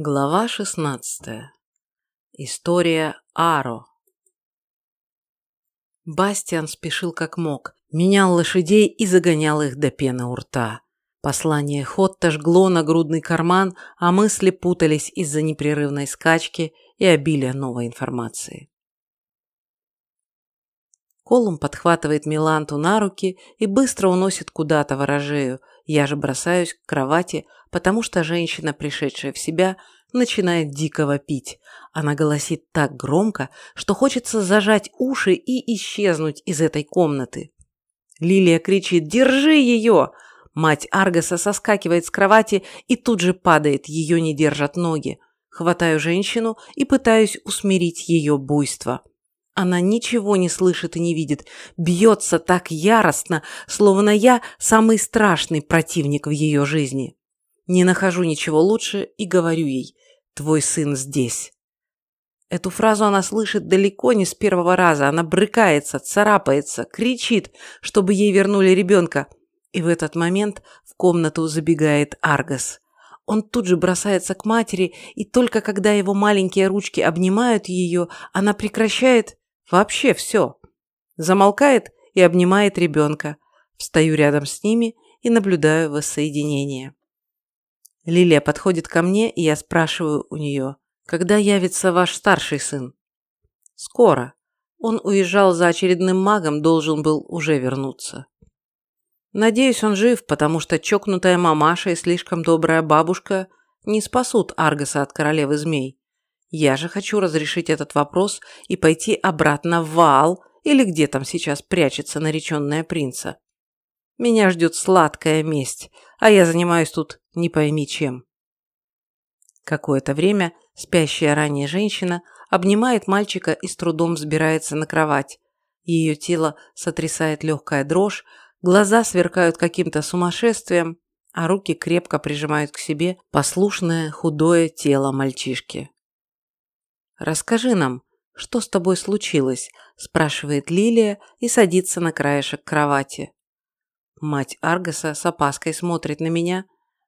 Глава 16. История Аро. Бастиан спешил как мог, менял лошадей и загонял их до пены у рта. Послание Хотта жгло нагрудный карман, а мысли путались из-за непрерывной скачки и обилия новой информации. Колум подхватывает Миланту на руки и быстро уносит куда-то ворожею, я же бросаюсь к кровати, потому что женщина, пришедшая в себя, начинает дико вопить. Она голосит так громко, что хочется зажать уши и исчезнуть из этой комнаты. Лилия кричит «Держи ее!» Мать Аргаса соскакивает с кровати и тут же падает, ее не держат ноги. Хватаю женщину и пытаюсь усмирить ее буйство. Она ничего не слышит и не видит, бьется так яростно, словно я самый страшный противник в ее жизни. Не нахожу ничего лучше и говорю ей «Твой сын здесь». Эту фразу она слышит далеко не с первого раза. Она брыкается, царапается, кричит, чтобы ей вернули ребенка. И в этот момент в комнату забегает Аргас. Он тут же бросается к матери, и только когда его маленькие ручки обнимают ее, она прекращает вообще все. Замолкает и обнимает ребенка. Встаю рядом с ними и наблюдаю воссоединение. Лилия подходит ко мне, и я спрашиваю у нее, когда явится ваш старший сын? Скоро. Он уезжал за очередным магом, должен был уже вернуться. Надеюсь, он жив, потому что чокнутая мамаша и слишком добрая бабушка не спасут Аргаса от королевы змей. Я же хочу разрешить этот вопрос и пойти обратно в Ваал или где там сейчас прячется нареченная принца. Меня ждет сладкая месть, а я занимаюсь тут не пойми чем. Какое-то время спящая ранее женщина обнимает мальчика и с трудом взбирается на кровать. Ее тело сотрясает легкая дрожь, глаза сверкают каким-то сумасшествием, а руки крепко прижимают к себе послушное худое тело мальчишки. «Расскажи нам, что с тобой случилось?» – спрашивает Лилия и садится на краешек кровати. Мать Аргаса с опаской смотрит на меня,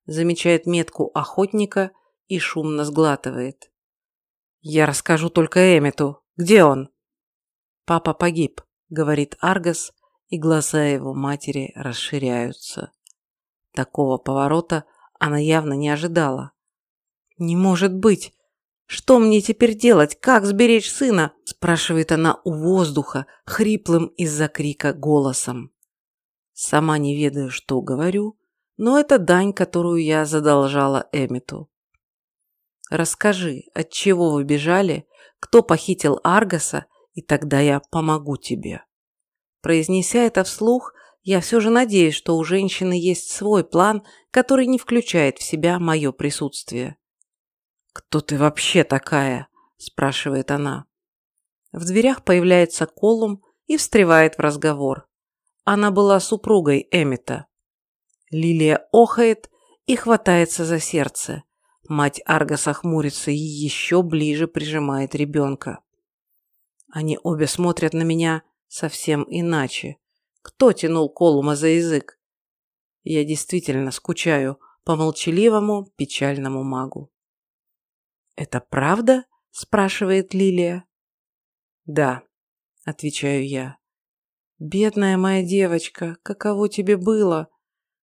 замечает метку охотника и шумно сглатывает. «Я расскажу только Эмиту. Где он?» «Папа погиб», — говорит Аргас, и глаза его матери расширяются. Такого поворота она явно не ожидала. «Не может быть! Что мне теперь делать? Как сберечь сына?» – спрашивает она у воздуха, хриплым из-за крика голосом. Сама не ведаю, что говорю, но это дань, которую я задолжала Эмиту. Расскажи, от чего вы бежали, кто похитил Аргаса, и тогда я помогу тебе. Произнеся это вслух, я все же надеюсь, что у женщины есть свой план, который не включает в себя мое присутствие. «Кто ты вообще такая?» – спрашивает она. В дверях появляется Колум и встревает в разговор. Она была супругой Эмита. Лилия охает и хватается за сердце. Мать Аргаса хмурится и еще ближе прижимает ребенка. Они обе смотрят на меня совсем иначе. Кто тянул Колума за язык? Я действительно скучаю по молчаливому, печальному магу. «Это правда?» – спрашивает Лилия. «Да», – отвечаю я. «Бедная моя девочка, каково тебе было?»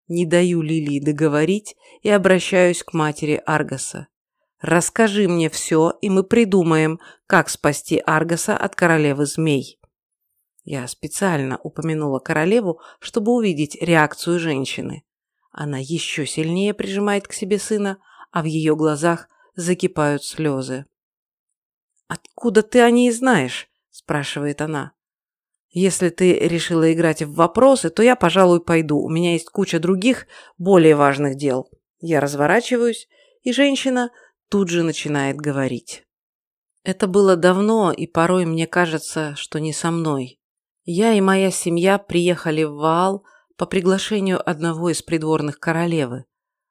Не даю Лилии договорить и обращаюсь к матери Аргаса. «Расскажи мне все, и мы придумаем, как спасти Аргаса от королевы змей». Я специально упомянула королеву, чтобы увидеть реакцию женщины. Она еще сильнее прижимает к себе сына, а в ее глазах закипают слезы. «Откуда ты о ней знаешь?» – спрашивает она. Если ты решила играть в вопросы, то я, пожалуй, пойду. У меня есть куча других, более важных дел. Я разворачиваюсь, и женщина тут же начинает говорить. Это было давно, и порой мне кажется, что не со мной. Я и моя семья приехали в Ваал по приглашению одного из придворных королевы.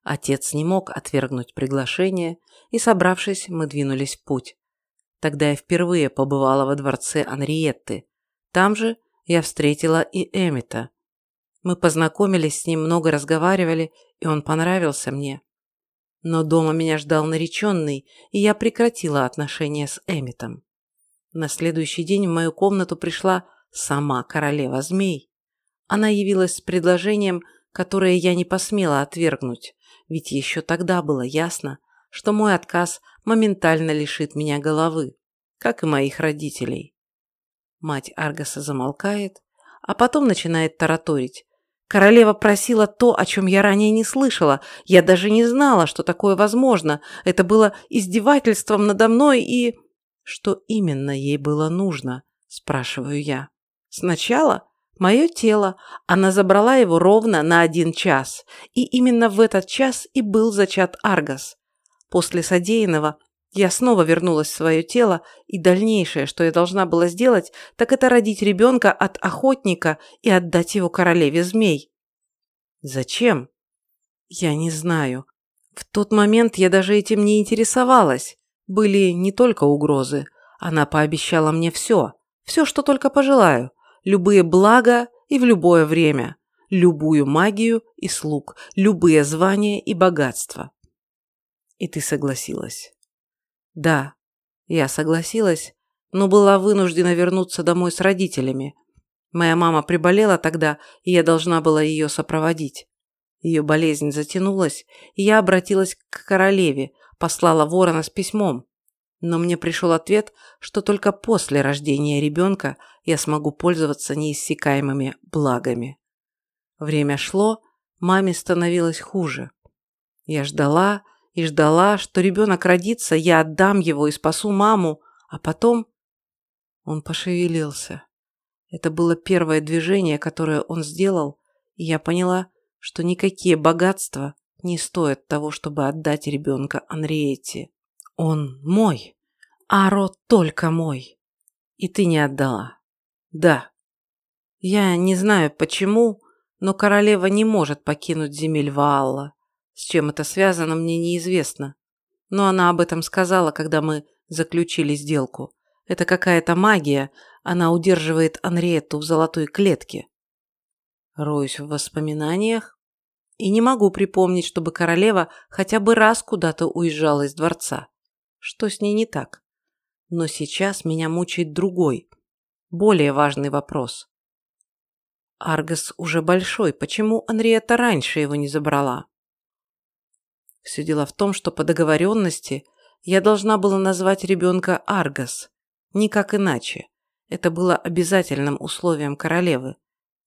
Отец не мог отвергнуть приглашение, и, собравшись, мы двинулись в путь. Тогда я впервые побывала во дворце Анриетты, там же я встретила и Эмита. Мы познакомились с ним, много разговаривали, и он понравился мне. Но дома меня ждал нареченный, и я прекратила отношения с Эмитом. На следующий день в мою комнату пришла сама королева змей. Она явилась с предложением, которое я не посмела отвергнуть, ведь еще тогда было ясно, что мой отказ моментально лишит меня головы, как и моих родителей. Мать Аргаса замолкает, а потом начинает тараторить. Королева просила то, о чем я ранее не слышала. Я даже не знала, что такое возможно. Это было издевательством надо мной и... Что именно ей было нужно, спрашиваю я. Сначала мое тело. Она забрала его ровно на один час. И именно в этот час и был зачат Аргас. После содеянного я снова вернулась в свое тело, и дальнейшее, что я должна была сделать, так это родить ребенка от охотника и отдать его королеве змей. Зачем? Я не знаю. В тот момент я даже этим не интересовалась. Были не только угрозы. Она пообещала мне все. Все, что только пожелаю. Любые блага и в любое время. Любую магию и слуг. Любые звания и богатства. И ты согласилась. Да, я согласилась, но была вынуждена вернуться домой с родителями. Моя мама приболела тогда, и я должна была ее сопроводить. Ее болезнь затянулась, и я обратилась к королеве, послала ворона с письмом. Но мне пришел ответ, что только после рождения ребенка я смогу пользоваться неиссякаемыми благами. Время шло, маме становилось хуже. Я ждала, и ждала, что ребенок родится, я отдам его и спасу маму, а потом он пошевелился. Это было первое движение, которое он сделал, и я поняла, что никакие богатства не стоят того, чтобы отдать ребенка Анриете. Он мой. Аро только мой. И ты не отдала. Да. Я не знаю почему, но королева не может покинуть земель Ваалла. С чем это связано, мне неизвестно. Но она об этом сказала, когда мы заключили сделку. Это какая-то магия, она удерживает Анриетту в золотой клетке. Роюсь в воспоминаниях и не могу припомнить, чтобы королева хотя бы раз куда-то уезжала из дворца. Что с ней не так? Но сейчас меня мучает другой, более важный вопрос. Аргос уже большой, почему Анриетта раньше его не забрала? Все дело в том, что по договоренности я должна была назвать ребенка Аргос. Никак иначе. Это было обязательным условием королевы.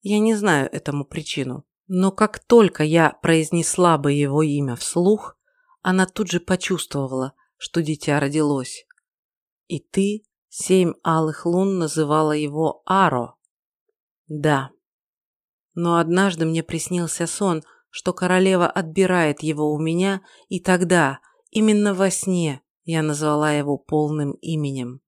Я не знаю этому причину. Но как только я произнесла бы его имя вслух, она тут же почувствовала, что дитя родилось. И ты, семь алых лун, называла его Аро. Да. Но однажды мне приснился сон – что королева отбирает его у меня, и тогда, именно во сне, я назвала его полным именем.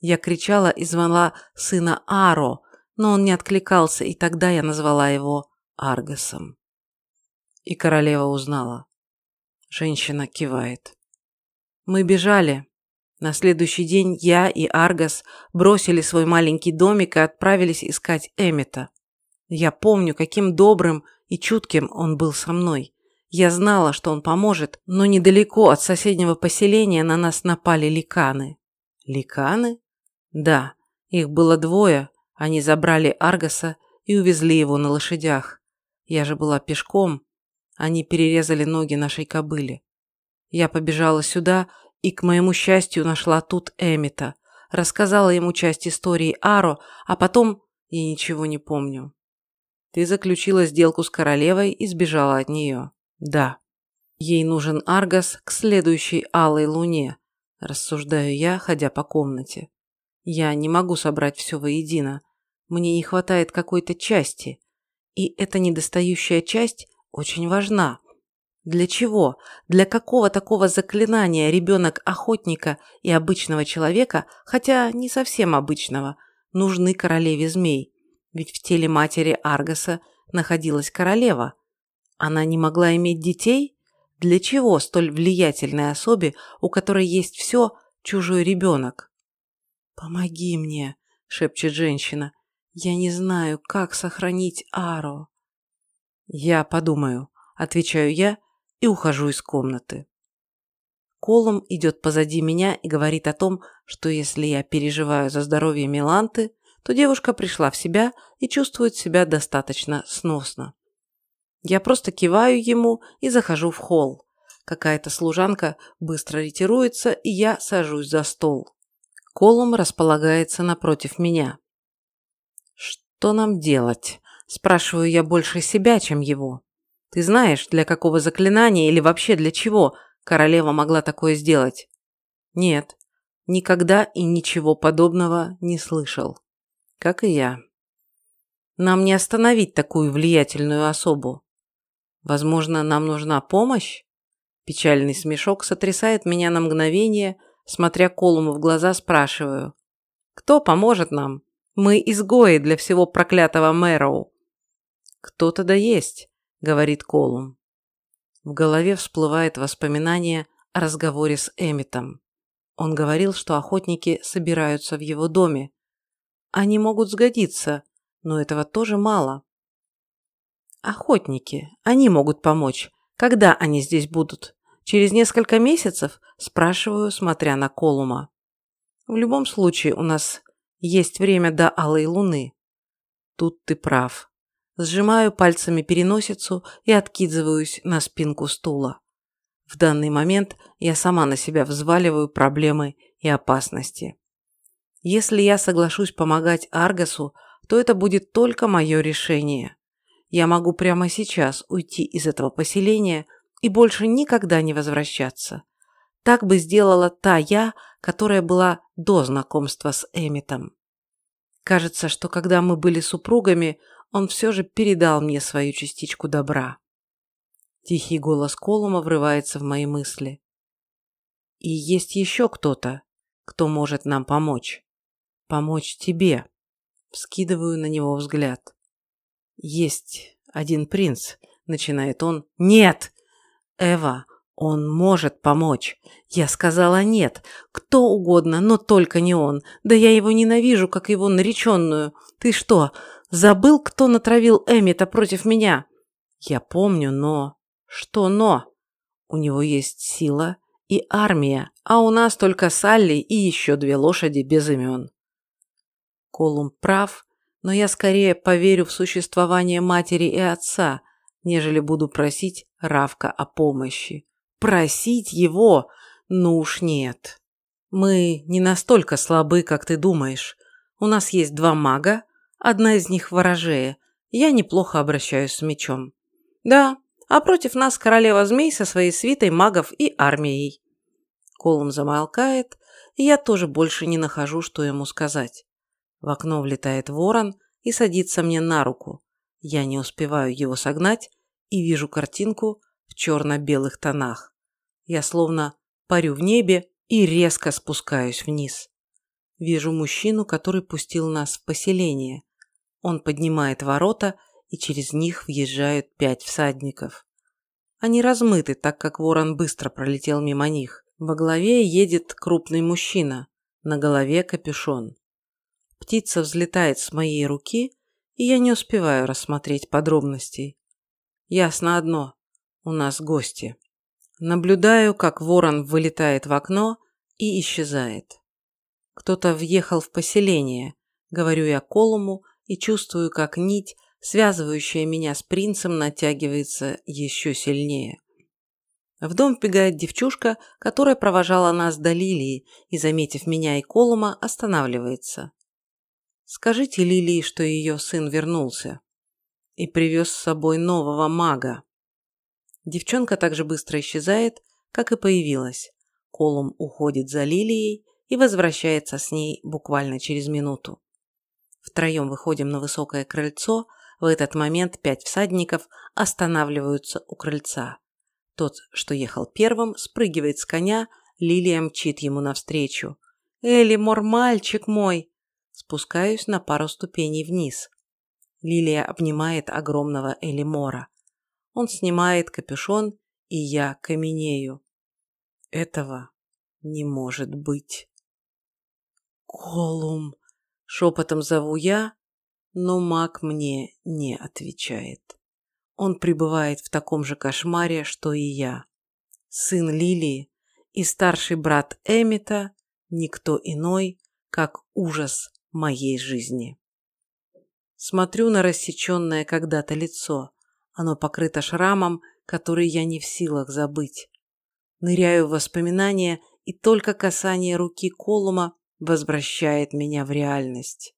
Я кричала и звала сына Аро, но он не откликался, и тогда я назвала его Аргосом. И королева узнала. Женщина кивает. Мы бежали. На следующий день я и Аргос бросили свой маленький домик и отправились искать Эмита. Я помню, каким добрым и чутким он был со мной. Я знала, что он поможет, но недалеко от соседнего поселения на нас напали ликаны. Ликаны? Да, их было двое. Они забрали Аргаса и увезли его на лошадях. Я же была пешком. Они перерезали ноги нашей кобыле. Я побежала сюда и, к моему счастью, нашла тут Эмита. Рассказала ему часть истории Аро, а потом я ничего не помню. Ты заключила сделку с королевой и сбежала от нее. Да. Ей нужен Аргас к следующей алой луне, рассуждаю я, ходя по комнате. Я не могу собрать все воедино. Мне не хватает какой-то части. И эта недостающая часть очень важна. Для чего? Для какого такого заклинания ребенок охотника и обычного человека, хотя не совсем обычного, нужны королеве змей? Ведь в теле матери Аргаса находилась королева. Она не могла иметь детей? Для чего столь влиятельной особе, у которой есть все, чужой ребенок? «Помоги мне», – шепчет женщина. «Я не знаю, как сохранить Аро». «Я подумаю», – отвечаю я и ухожу из комнаты. Колум идет позади меня и говорит о том, что если я переживаю за здоровье Миланты, то девушка пришла в себя и чувствует себя достаточно сносно. Я просто киваю ему и захожу в холл. Какая-то служанка быстро ретируется, и я сажусь за стол. Колум располагается напротив меня. «Что нам делать?» – спрашиваю я больше себя, чем его. «Ты знаешь, для какого заклинания или вообще для чего королева могла такое сделать?» «Нет, никогда и ничего подобного не слышал» как и я. Нам не остановить такую влиятельную особу. Возможно, нам нужна помощь? Печальный смешок сотрясает меня на мгновение, смотря Колуму в глаза, спрашиваю. Кто поможет нам? Мы изгои для всего проклятого Мэроу. Кто-то да есть, говорит Колум. В голове всплывает воспоминание о разговоре с Эмитом. Он говорил, что охотники собираются в его доме, они могут сгодиться, но этого тоже мало. Охотники. Они могут помочь. Когда они здесь будут? Через несколько месяцев? Спрашиваю, смотря на Колума. В любом случае, у нас есть время до Алой Луны. Тут ты прав. Сжимаю пальцами переносицу и откидываюсь на спинку стула. В данный момент я сама на себя взваливаю проблемы и опасности. Если я соглашусь помогать Аргасу, то это будет только мое решение. Я могу прямо сейчас уйти из этого поселения и больше никогда не возвращаться. Так бы сделала та я, которая была до знакомства с Эмитом. Кажется, что когда мы были супругами, он все же передал мне свою частичку добра. Тихий голос Колума врывается в мои мысли. И есть еще кто-то, кто может нам помочь помочь тебе. Вскидываю на него взгляд. Есть один принц, начинает он. Нет! Эва, он может помочь. Я сказала нет. Кто угодно, но только не он. Да я его ненавижу, как его нареченную. Ты что, забыл, кто натравил Эмита против меня? Я помню, но... Что но? У него есть сила и армия, а у нас только Салли и еще две лошади без имен. Колум прав, но я скорее поверю в существование матери и отца, нежели буду просить Равка о помощи. Просить его? Ну уж нет. Мы не настолько слабы, как ты думаешь. У нас есть два мага, одна из них ворожея. Я неплохо обращаюсь с мечом. Да, а против нас королева змей со своей свитой магов и армией. Колум замолкает, и я тоже больше не нахожу, что ему сказать. В окно влетает ворон и садится мне на руку. Я не успеваю его согнать и вижу картинку в черно-белых тонах. Я словно парю в небе и резко спускаюсь вниз. Вижу мужчину, который пустил нас в поселение. Он поднимает ворота, и через них въезжают пять всадников. Они размыты, так как ворон быстро пролетел мимо них. Во главе едет крупный мужчина, на голове капюшон. Птица взлетает с моей руки, и я не успеваю рассмотреть подробностей. Ясно одно – у нас гости. Наблюдаю, как ворон вылетает в окно и исчезает. Кто-то въехал в поселение, говорю я Колуму и чувствую, как нить, связывающая меня с принцем, натягивается еще сильнее. В дом вбегает девчушка, которая провожала нас до Лилии и, заметив меня и Колума, останавливается. Скажите Лилии, что ее сын вернулся и привез с собой нового мага. Девчонка так же быстро исчезает, как и появилась. Колум уходит за Лилией и возвращается с ней буквально через минуту. Втроем выходим на высокое крыльцо. В этот момент пять всадников останавливаются у крыльца. Тот, что ехал первым, спрыгивает с коня, Лилия мчит ему навстречу. «Элимор, мальчик мой!» Спускаюсь на пару ступеней вниз. Лилия обнимает огромного Элимора. Он снимает капюшон, и я каменею. Этого не может быть. «Колум!» – шепотом зову я, но маг мне не отвечает. Он пребывает в таком же кошмаре, что и я. Сын Лилии, и старший брат Эмита никто иной, как ужас моей жизни. Смотрю на рассеченное когда-то лицо. Оно покрыто шрамом, который я не в силах забыть. Ныряю в воспоминания, и только касание руки Колума возвращает меня в реальность.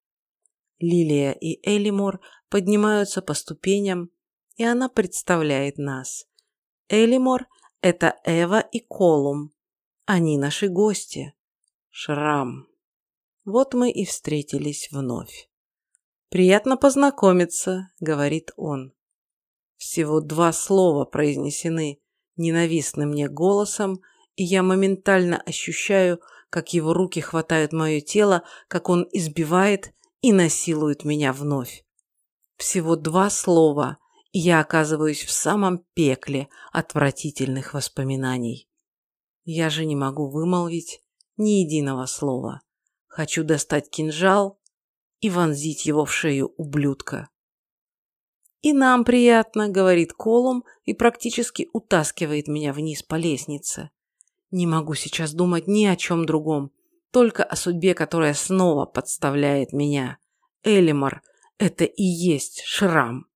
Лилия и Элимор поднимаются по ступеням, и она представляет нас. Элимор – это Эва и Колум. Они наши гости. Шрам. Вот мы и встретились вновь. «Приятно познакомиться», — говорит он. Всего два слова произнесены ненавистным мне голосом, и я моментально ощущаю, как его руки хватают мое тело, как он избивает и насилует меня вновь. Всего два слова, и я оказываюсь в самом пекле отвратительных воспоминаний. Я же не могу вымолвить ни единого слова. Хочу достать кинжал и вонзить его в шею ублюдка. «И нам приятно», — говорит Колум и практически утаскивает меня вниз по лестнице. Не могу сейчас думать ни о чем другом, только о судьбе, которая снова подставляет меня. Элимор — это и есть шрам.